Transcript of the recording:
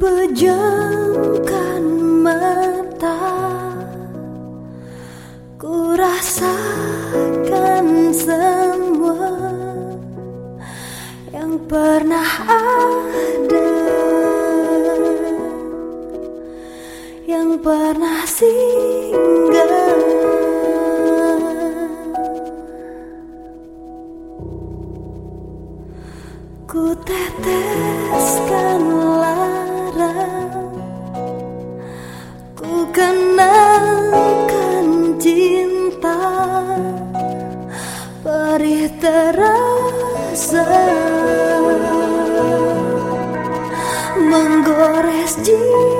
pejamkan mata Ku rasakan semua Yang pernah ada Yang pernah singgah. Ku teteskan Kenalkan cinta Perih terasa. Menggores jiwa